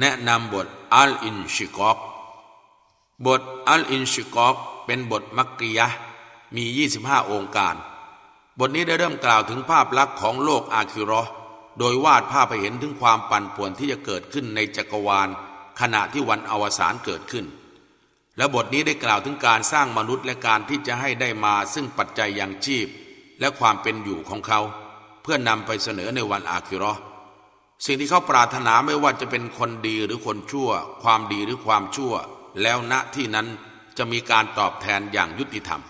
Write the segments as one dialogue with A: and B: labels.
A: แนะนำบทอัลอินชิกอกบทอัลอินชิกอกเป็นบทมักกิยะมี 25 องค์การ บทนี้ได้เริ่มกล่าวถึงภาพลักษณ์ของโลกอาคิรอโดยวาดภาพไปเห็นถึงความปั่นป่วนที่จะเกิดขึ้นในจักรวาล ขณะที่วันอวสานเกิดขึ้น และบทนี้ได้กล่าวถึงการสร้างมนุษย์และการที่จะให้ได้มาซึ่งปัจจัยอย่างชีพ และความเป็นอยู่ของเขา เพื่อนำไปเสนอในวันอาคิรอ สิ่งที่เขาปรารถนาไม่ว่าจะเป็นคนดีหรือคนชั่ว ความดีหรือความชั่ว แล้วณที่นั้นจะมีการตอบแทนอย่างยุติธรรม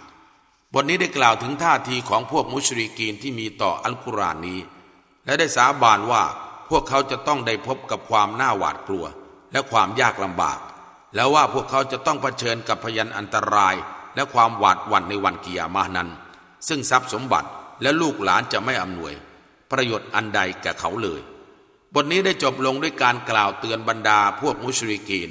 A: บทนี้ได้กล่าวถึงท่าทีของพวกมุชริกีนที่มีต่ออัลกุรอานนี้ และได้สาบานว่าพวกเขาจะต้องได้พบกับความน่าหวาดกลัว และความยากลำบาก แล้วว่าพวกเขาจะต้องเผชิญกับพยันอันตราย และความหวาดหวั่นในวันกิยามะนั้น ซึ่งทรัพย์สมบัติและลูกหลานจะไม่อำนวย ประโยชน์อันใดแก่เขาเลย บทนี้ได้จบลงด้วยการกล่าวเตือนบรรดาพวกมุชริกีน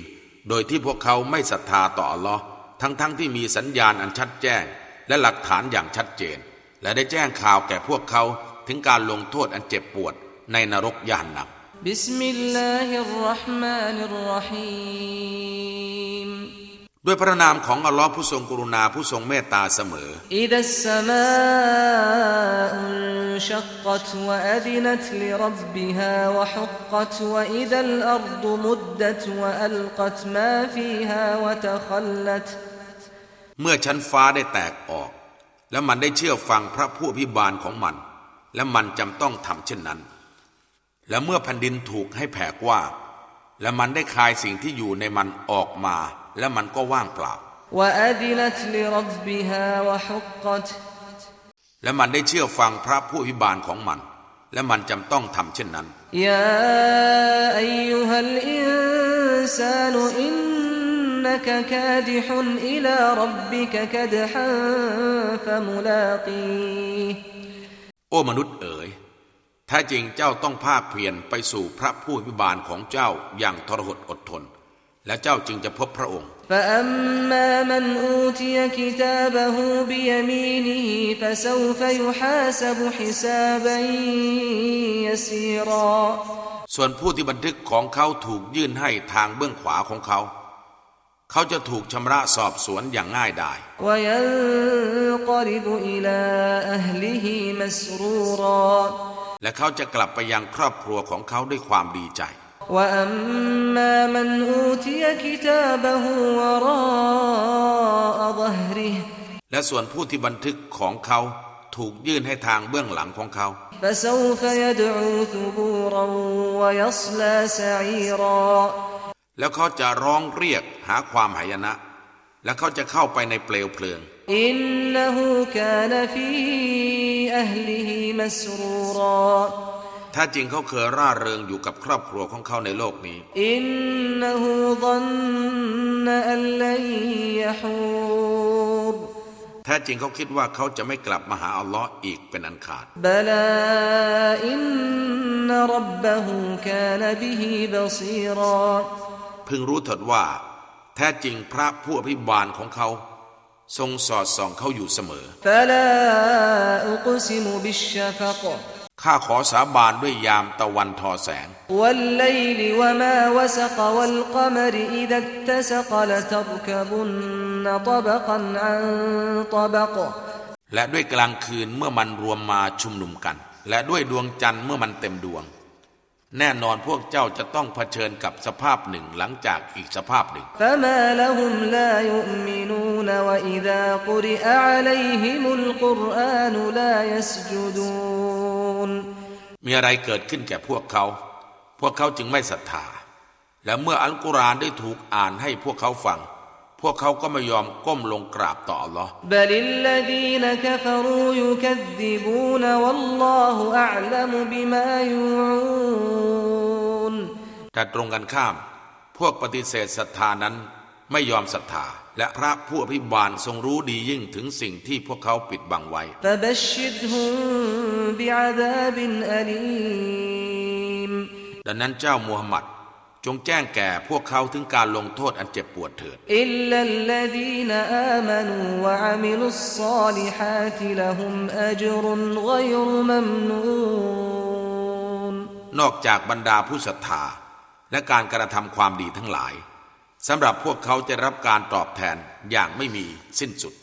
A: โดยที่พวกเขาไม่ศรัทธาต่ออัลลอฮ์ทั้งๆที่มีสัญญาณอันชัดแจ้ง และหลักฐานอย่างชัดเจน และได้แจ้งข่าวแก่พวกเขาถึงการลงโทษอันเจ็บปวดในนรก
B: ญะฮันนัมبسم الله الرحمن الرحيم
A: ด้วยพระนามของอัลลอฮ์ผู้ทรงกรุณาผู้ทรงเมตตาเสมอ
B: อิดัสสมาอุชักกัตวะอดินัตลิรับบิฮาวะฮุกกัตวะอิดัลอัรดุมุดดัตวะอัลกัตมาฟีฮาวะตะขัลลัต
A: เมื่อชั้นฟ้าได้แตกออก และมันได้เชื่อฟังพระผู้พิบาลของมัน และมันจำต้องทำเช่นนั้น และเมื่อแผ่นดินถูกให้แผ่กว้างและมันได้คายสิ่งที่อยู่ในมันออกมา และมันก็ว่างเปล่า และมันได้เชื่อฟังพระผู้อิบาลของมัน และมันจำต้องทำเช่นนั้น
B: ยาอายุฮัลอินซานุอินนักคาดิฮุนอิลารับบิกคดฮันฟะมุลากี
A: โอ้มนุษย์เอ๋ยแท้จริงเจ้าต้องภาคเพียรไปสู่พระผู้อิบาลของเจ้าอย่างทรหดอดทน และเจ้าจึงจะพบพระองค์ ส่วนผู้ที่บันทึกของเขาถูกยื่นให้ทางเบื้องขวาของเขา เขาจะถูกชำระสอบสวนอย่างง่ายดายและเขาจะกลับไปยังครอบครัวของเขาด้วยความดีใจ
B: وأما من أوتي كتابه وراء ظهره
A: และส่วนผู้ที่บันทึกของเขาถูกยื่นให้ทางเบื้องหลังของเขา
B: فسوف يدعو ثبورا ويصلى سعيرا
A: แล้วเขาจะร้องเรียกหาความหายนะ และเขาจะเข้าไปในเปลวเพลิง
B: อินนหูกานฟีอัลลิฮิมัสรูรา
A: ถ้าจริงเขาเคยร่าเริงอยู่กับครอบครัวของเขาในโลกนี้
B: อินนหูดันนอัลลัยยฮู
A: รแท้จริงเขาคิดว่าเขาจะไม่กลับมาหาอัลลอฮ์อีกเป็นอันขาด
B: บลาอินนรับบะฮูกานบิฮิบซีรา
A: พึงรู้เถิดว่า แท้จริงพระผู้อภิบาลของเขาทรงสอดส่องเขาอยู่เสมอ
B: ฟลาอุกซิมุบิชฟก
A: ข้าขอสาบานด้วยยามตะวันทอแสง และด้วยกลางคืนเมื่อมันรวมมาชุมนุมกัน และด้วยดวงจันทร์เมื่อมันเต็มดวง แน่นอนพวกเจ้าจะต้องเผชิญกับสภาพหนึ่งหลังจากอีกสภาพหนึ่ง มีอะไรเกิดขึ้นแก่พวกเขา พวกเขาจึงไม่ศรัทธา และเมื่ออัลกุรอานได้ถูกอ่านให้พวกเขาฟัง พวกเขาก็ไม่ยอมก้มลงกราบต่อ Allah แต่ตรงกันข้าม พวกปฏิเสธศรัทธานั้น ไม่ยอมศรัทธา และพระผู้อภิบาลทรงรู้ดียิ่งถึงสิ่งที่พวกเขาปิดบังไว้ดังนั้นเจ้ามูฮัมหมัดจงแจ้งแก่พวกเขาถึงการลงโทษอันเจ็บปวดเถิดนอกจากบรรดาผู้ศรัทธา และการกระทำความดีทั้งหลาย สำหรับพวกเขาจะรับการตอบแทนอย่างไม่มีสิ้นสุด